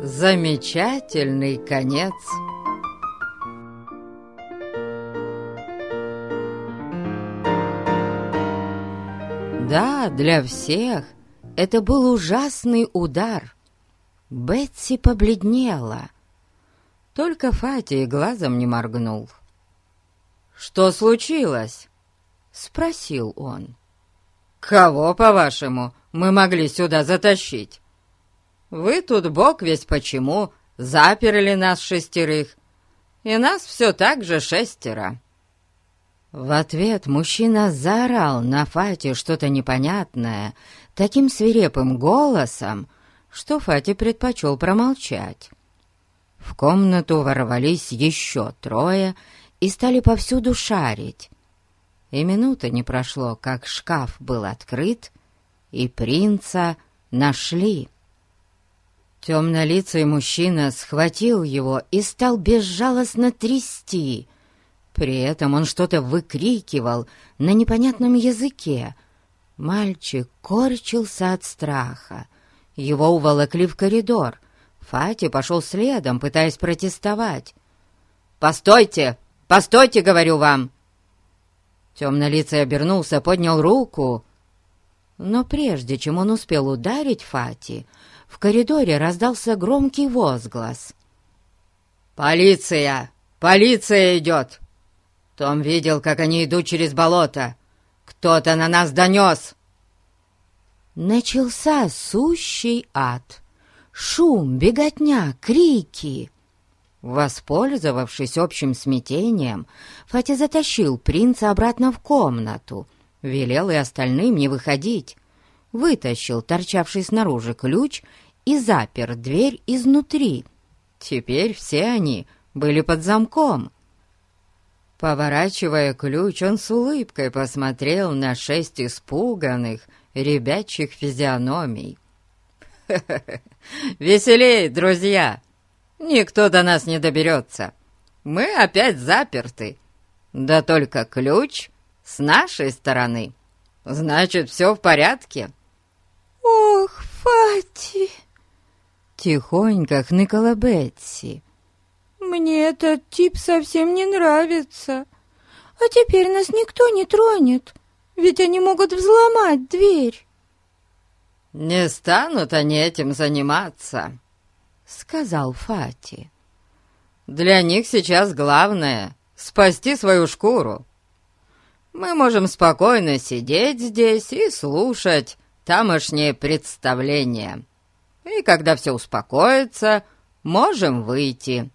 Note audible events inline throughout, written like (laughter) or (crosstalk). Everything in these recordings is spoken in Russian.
Замечательный конец. Да, для всех это был ужасный удар. Бетси побледнела. Только Фати глазом не моргнул. «Что случилось?» — спросил он. «Кого, по-вашему, мы могли сюда затащить? Вы тут бог весь почему, заперли нас шестерых, и нас все так же шестеро». В ответ мужчина заорал на Фати что-то непонятное таким свирепым голосом, что Фати предпочел промолчать. В комнату ворвались еще трое и стали повсюду шарить. И минуты не прошло, как шкаф был открыт, и принца нашли. Темнолицый мужчина схватил его и стал безжалостно трясти — при этом он что-то выкрикивал на непонятном языке. Мальчик корчился от страха. Его уволокли в коридор. Фати пошел следом, пытаясь протестовать. «Постойте! Постойте, говорю вам!» Темнолицый обернулся, поднял руку. Но прежде чем он успел ударить Фати, в коридоре раздался громкий возглас. «Полиция! Полиция идет! Том видел, как они идут через болото. Кто-то на нас донес!» Начался сущий ад. Шум, беготня, крики. Воспользовавшись общим смятением, Фати затащил принца обратно в комнату, велел и остальным не выходить, вытащил торчавший снаружи ключ и запер дверь изнутри. Теперь все они были под замком. Поворачивая ключ, он с улыбкой посмотрел на шесть испуганных, ребячих физиономий. (laughs) «Веселей, друзья! Никто до нас не доберется. Мы опять заперты. Да только ключ с нашей стороны. Значит, все в порядке». «Ох, Фати!» Тихонько хныкала Бетси. «Мне этот тип совсем не нравится. А теперь нас никто не тронет, ведь они могут взломать дверь». «Не станут они этим заниматься», — сказал Фати. «Для них сейчас главное — спасти свою шкуру. Мы можем спокойно сидеть здесь и слушать тамошние представления. И когда все успокоится, можем выйти».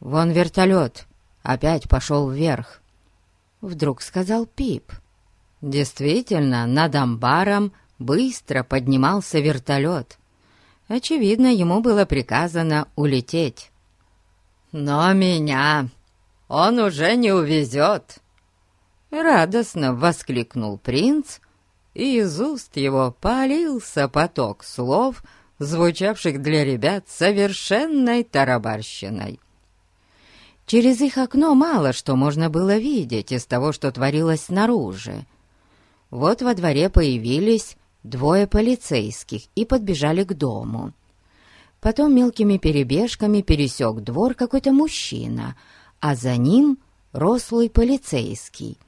«Вон вертолет! Опять пошел вверх!» Вдруг сказал Пип. Действительно, над амбаром быстро поднимался вертолет. Очевидно, ему было приказано улететь. «Но меня он уже не увезет!» Радостно воскликнул принц, и из уст его полился поток слов, звучавших для ребят совершенной тарабарщиной. Через их окно мало что можно было видеть из того, что творилось снаружи. Вот во дворе появились двое полицейских и подбежали к дому. Потом мелкими перебежками пересек двор какой-то мужчина, а за ним рослый полицейский.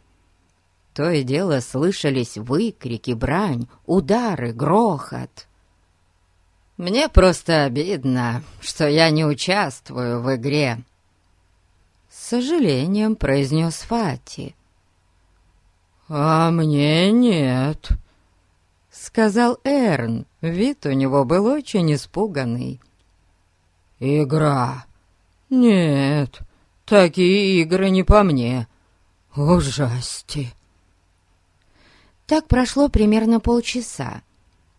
То и дело слышались выкрики, брань, удары, грохот. «Мне просто обидно, что я не участвую в игре», с сожалением произнес Фати. «А мне нет», — сказал Эрн. Вид у него был очень испуганный. «Игра? Нет, такие игры не по мне. Ужасти!» Так прошло примерно полчаса.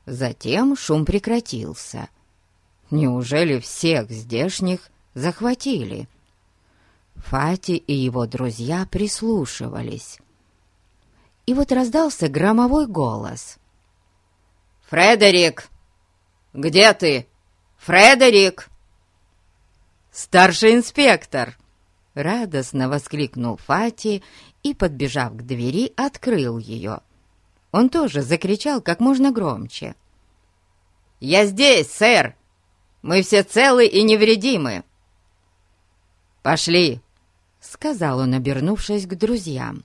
Затем шум прекратился. Неужели всех здешних захватили? Фати и его друзья прислушивались. И вот раздался громовой голос. «Фредерик! Где ты? Фредерик!» «Старший инспектор!» Радостно воскликнул Фати и, подбежав к двери, открыл ее. Он тоже закричал как можно громче. «Я здесь, сэр! Мы все целы и невредимы!» «Пошли!» — сказал он, обернувшись к друзьям.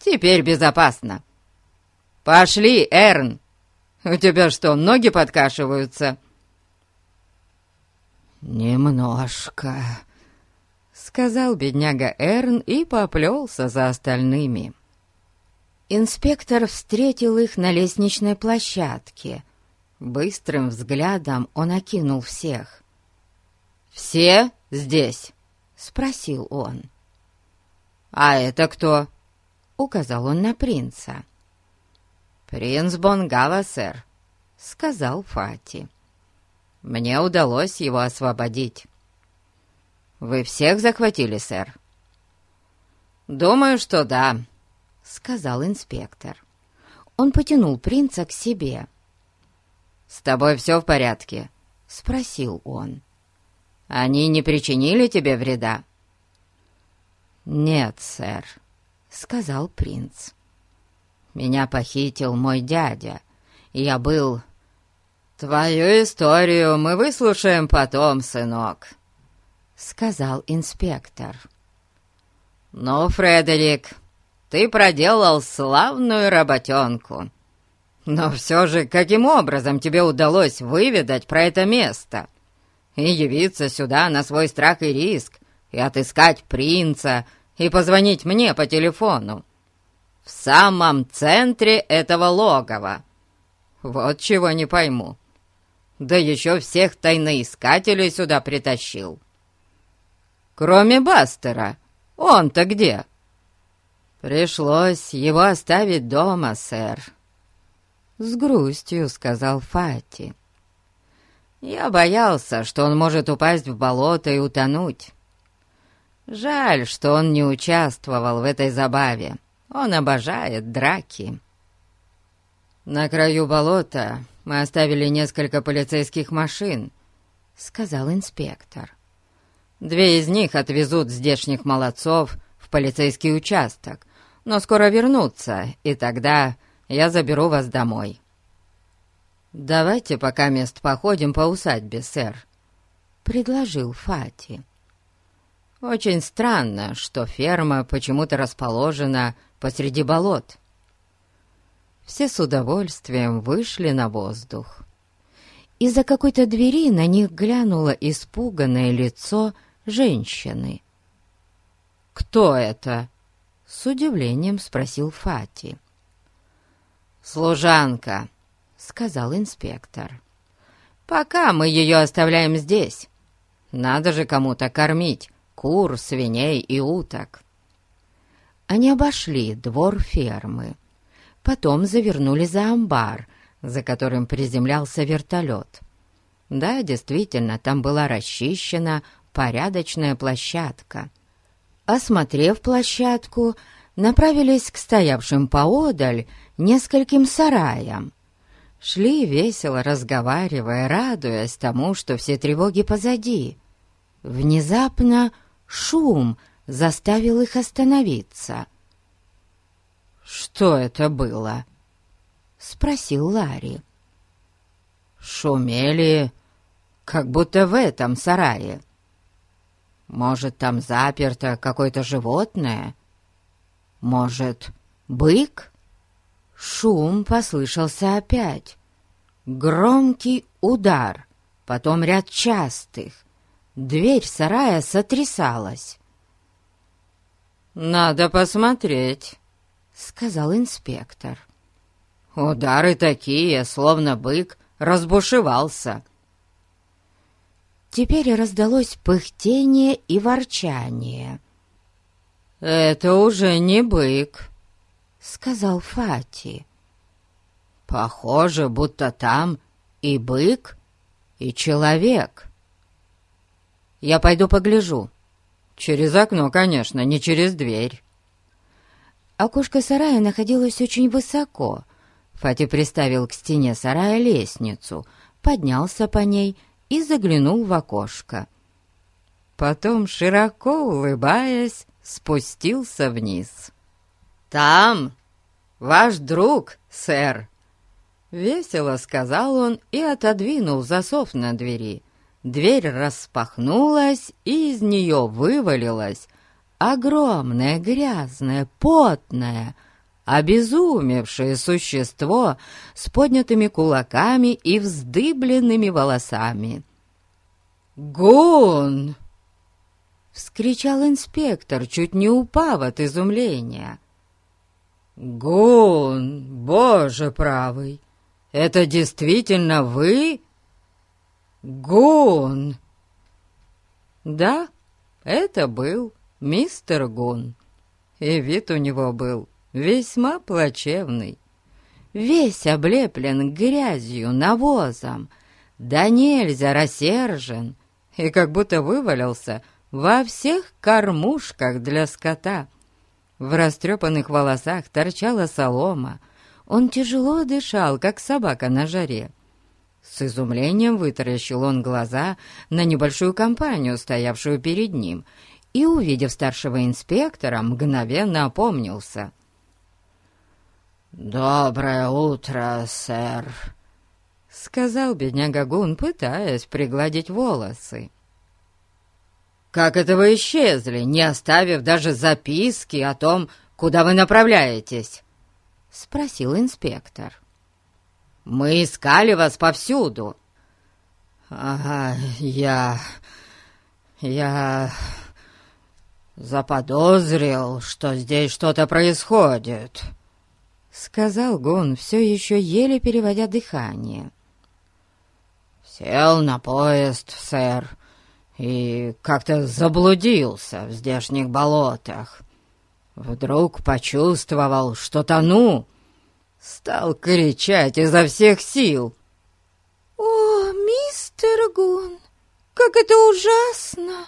«Теперь безопасно!» «Пошли, Эрн! У тебя что, ноги подкашиваются?» «Немножко», — сказал бедняга Эрн и поплелся за остальными. Инспектор встретил их на лестничной площадке. Быстрым взглядом он окинул всех. «Все здесь?» — спросил он. «А это кто?» — указал он на принца. «Принц Бонгава, сэр», — сказал Фати. «Мне удалось его освободить». «Вы всех захватили, сэр?» «Думаю, что да», — сказал инспектор. Он потянул принца к себе. «С тобой все в порядке?» — спросил он. «Они не причинили тебе вреда?» «Нет, сэр», — сказал принц. «Меня похитил мой дядя, я был...» «Твою историю мы выслушаем потом, сынок», — сказал инспектор. «Ну, Фредерик, ты проделал славную работенку. Но все же, каким образом тебе удалось выведать про это место и явиться сюда на свой страх и риск, и отыскать принца, и позвонить мне по телефону? В самом центре этого логова. Вот чего не пойму. Да еще всех тайноискателей сюда притащил. Кроме Бастера, он-то где?» «Пришлось его оставить дома, сэр», — с грустью сказал Фати. «Я боялся, что он может упасть в болото и утонуть. Жаль, что он не участвовал в этой забаве. Он обожает драки». «На краю болота мы оставили несколько полицейских машин», — сказал инспектор. «Две из них отвезут здешних молодцов в полицейский участок, но скоро вернутся, и тогда я заберу вас домой». «Давайте пока мест походим по усадьбе, сэр», — предложил Фати. «Очень странно, что ферма почему-то расположена посреди болот». Все с удовольствием вышли на воздух. Из-за какой-то двери на них глянуло испуганное лицо женщины. «Кто это?» С удивлением спросил Фати. «Служанка», — сказал инспектор. «Пока мы ее оставляем здесь. Надо же кому-то кормить кур, свиней и уток». Они обошли двор фермы. Потом завернули за амбар, за которым приземлялся вертолет. Да, действительно, там была расчищена порядочная площадка — осмотрев площадку, направились к стоявшим поодаль нескольким сараям. Шли весело разговаривая, радуясь тому, что все тревоги позади. Внезапно шум заставил их остановиться. «Что это было?» — спросил Ларри. «Шумели, как будто в этом сарае», может, там заперто какое-то животное? Может, бык? Шум послышался опять. Громкий удар, потом ряд частых. Дверь сарая сотрясалась. «Надо посмотреть», — сказал инспектор. «Удары такие, словно бык разбушевался. Теперь раздалось пыхтение и ворчание. «Это уже не бык», — сказал Фати. «Похоже, будто там и бык, и человек. Я пойду погляжу. Через окно, конечно, не через дверь». Окошко сарая находилось очень высоко. Фати приставил к стене сарая лестницу, поднялся по ней и заглянул в окошко. Потом, широко улыбаясь, спустился вниз. «Там ваш друг, сэр!» Весело сказал он и отодвинул засов на двери. дверь распахнулась, и из нее вывалилась огромное, грязное, потное, обезумевшее существо с поднятыми кулаками и вздыбленными волосами. «Гун!» — вскричал инспектор, чуть не упав от изумления. «Гун, боже правый, это действительно вы?» «Гун!» Да, это был мистер Гун, и вид у него был весьма плачевный. Весь облеплен грязью, навозом, да нельзя рассержен, и как будто вывалился во всех кормушках для скота. В растрепанных волосах торчала солома. Он тяжело дышал, как собака на жаре. С изумлением вытаращил он глаза на небольшую компанию, стоявшую перед ним, и, увидев старшего инспектора, мгновенно опомнился. «Доброе утро, сэр», — сказал бедняга Гун, пытаясь пригладить волосы. «Как это вы исчезли, не оставив даже записки о том, куда вы направляетесь?» — спросил инспектор. «Мы искали вас повсюду». «Ага, я... я заподозрил, что здесь что-то происходит», — сказал Гун, все еще еле переводя дыхание. «Сел на поезд, сэр, и как-то заблудился в здешних болотах. Вдруг почувствовал, что тону, стал кричать изо всех сил. «О, мистер Гун, как это ужасно!»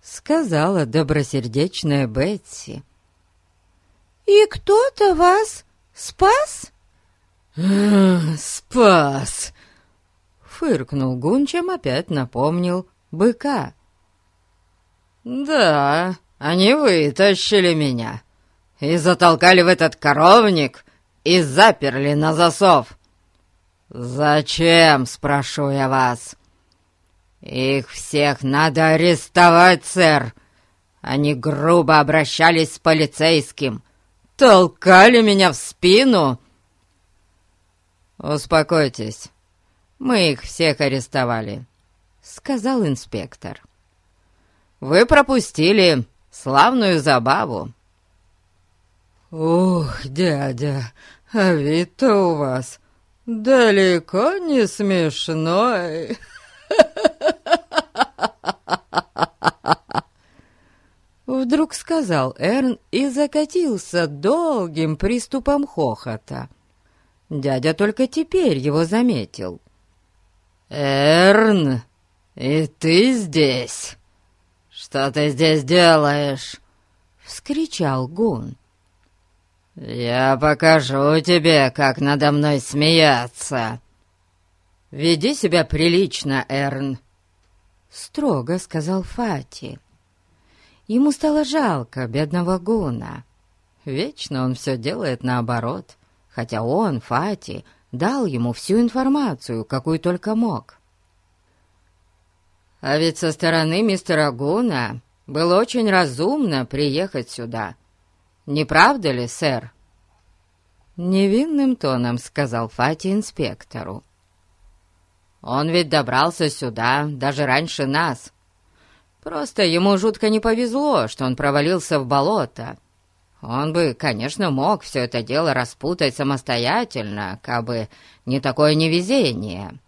Сказала добросердечная Бетси. «И кто-то вас спас?» «Спас!» Фыркнул Гун, чем опять напомнил быка. «Да, они вытащили меня и затолкали в этот коровник и заперли на засов. Зачем, спрошу я вас? Их всех надо арестовать, сэр. Они грубо обращались с полицейским, толкали меня в спину. Успокойтесь, мы их всех арестовали сказал инспектор. «Вы пропустили славную забаву». «Ух, дядя, а вид-то у вас далеко не смешной!» (laughs) Вдруг сказал Эрн и закатился долгим приступом хохота. Дядя только теперь его заметил. «Эрн!» «И ты здесь? Что ты здесь делаешь?» — вскричал Гун. «Я покажу тебе, как надо мной смеяться!» «Веди себя прилично, Эрн!» — строго сказал Фати. Ему стало жалко бедного Гуна. Вечно он все делает наоборот, хотя он, Фати, дал ему всю информацию, какую только мог. А ведь со стороны мистера Гуна было очень разумно приехать сюда. Не правда ли, сэр?» Невинным тоном сказал Фати инспектору. «Он ведь добрался сюда даже раньше нас. Просто ему жутко не повезло, что он провалился в болото. Он бы, конечно, мог все это дело распутать самостоятельно, кабы не такое невезение».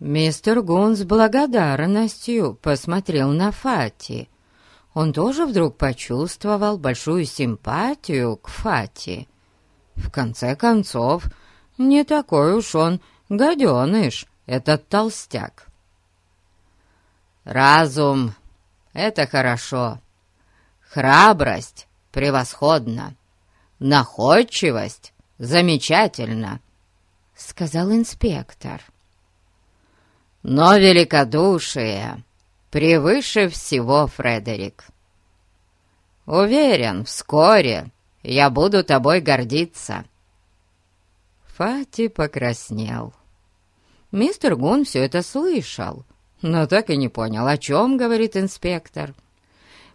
Мистер Гун с благодарностью посмотрел на Фати. Он тоже вдруг почувствовал большую симпатию к Фати. В конце концов, не такой уж он гаденыш, этот толстяк. Разум — это хорошо. Храбрость — превосходно. Находчивость — замечательно, — сказал инспектор. — но великодушие превыше всего, Фредерик. Уверен, вскоре я буду тобой гордиться». Фати покраснел. Мистер Гун все это слышал, но так и не понял, о чем говорит инспектор.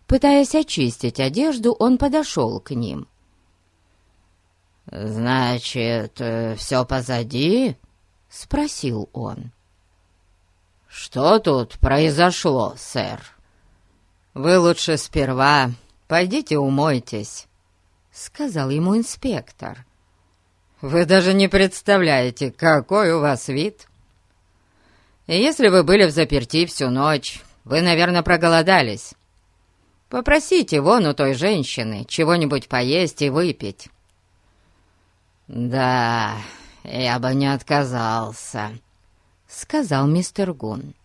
Пытаясь очистить одежду, он подошел к ним. «Значит, э, все позади?» — спросил он. «Что тут произошло, сэр?» «Вы лучше сперва пойдите умойтесь», — сказал ему инспектор. «Вы даже не представляете, какой у вас вид. Если вы были в заперти всю ночь, вы, наверное, проголодались. Попросите вон у той женщины чего-нибудь поесть и выпить». «Да, я бы не отказался», — сказал мистер Гун.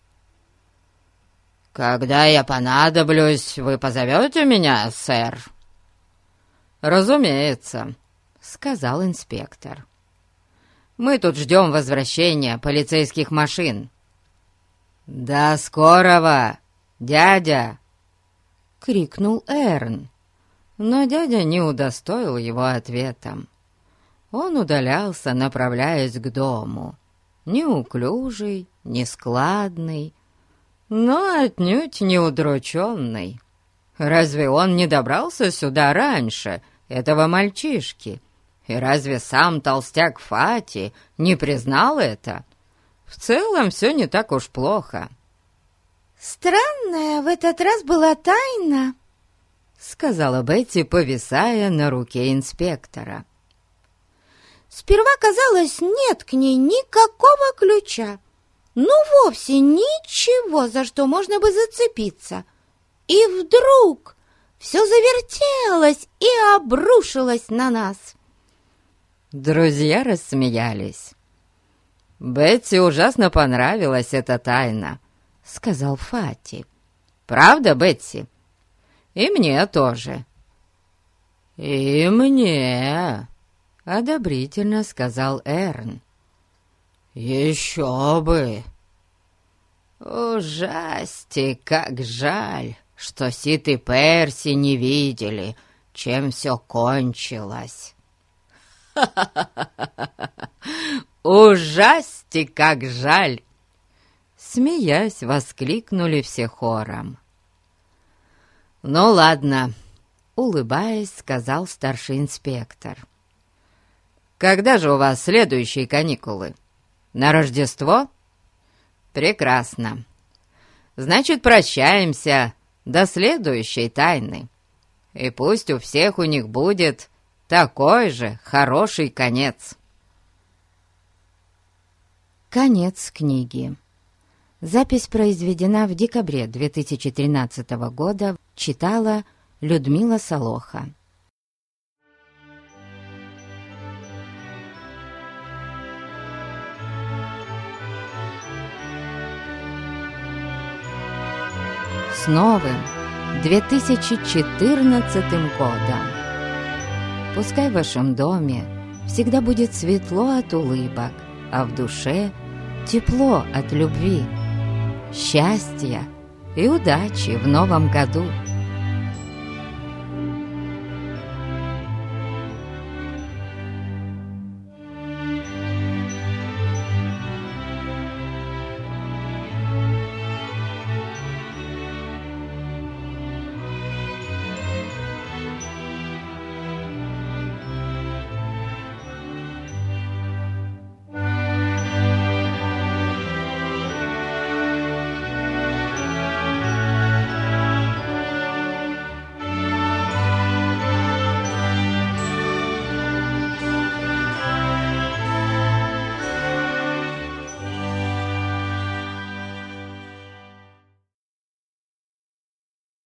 «Когда я понадоблюсь, вы позовете меня, сэр?» «Разумеется», — сказал инспектор. «Мы тут ждем возвращения полицейских машин». «До скорого, дядя!» — крикнул Эрн. Но дядя не удостоил его ответом. Он удалялся, направляясь к дому. Неуклюжий, нескладный, но отнюдь не удрученный. Разве он не добрался сюда раньше, этого мальчишки? И разве сам толстяк Фати не признал это? В целом все не так уж плохо. «Странная в этот раз была тайна», — сказала Бетти, повисая на руке инспектора. «Сперва казалось, нет к ней никакого ключа, ну вовсе ничего, за что можно бы зацепиться. И вдруг все завертелось и обрушилось на нас». Друзья рассмеялись. «Бетти ужасно понравилась эта тайна», — сказал Фати. «Правда, Бетти? И мне тоже». «И мне», — одобрительно сказал Эрн. «Еще бы!» «Ужасти, как жаль, что Сит и Перси не видели, чем все кончилось!» (laughs) «Ужасти, как жаль!» Смеясь, воскликнули все хором. «Ну ладно», — улыбаясь, сказал старший инспектор. «Когда же у вас следующие каникулы? На Рождество?» «Прекрасно. Значит, прощаемся до следующей тайны. И пусть у всех у них будет такой же хороший конец». Конец книги. Запись произведена в декабре 2013 года. Читала Людмила Солоха. С новым 2014 годом! Пускай в вашем доме всегда будет светло от улыбок, а в душе – тепло от любви, счастья и удачи в новом году –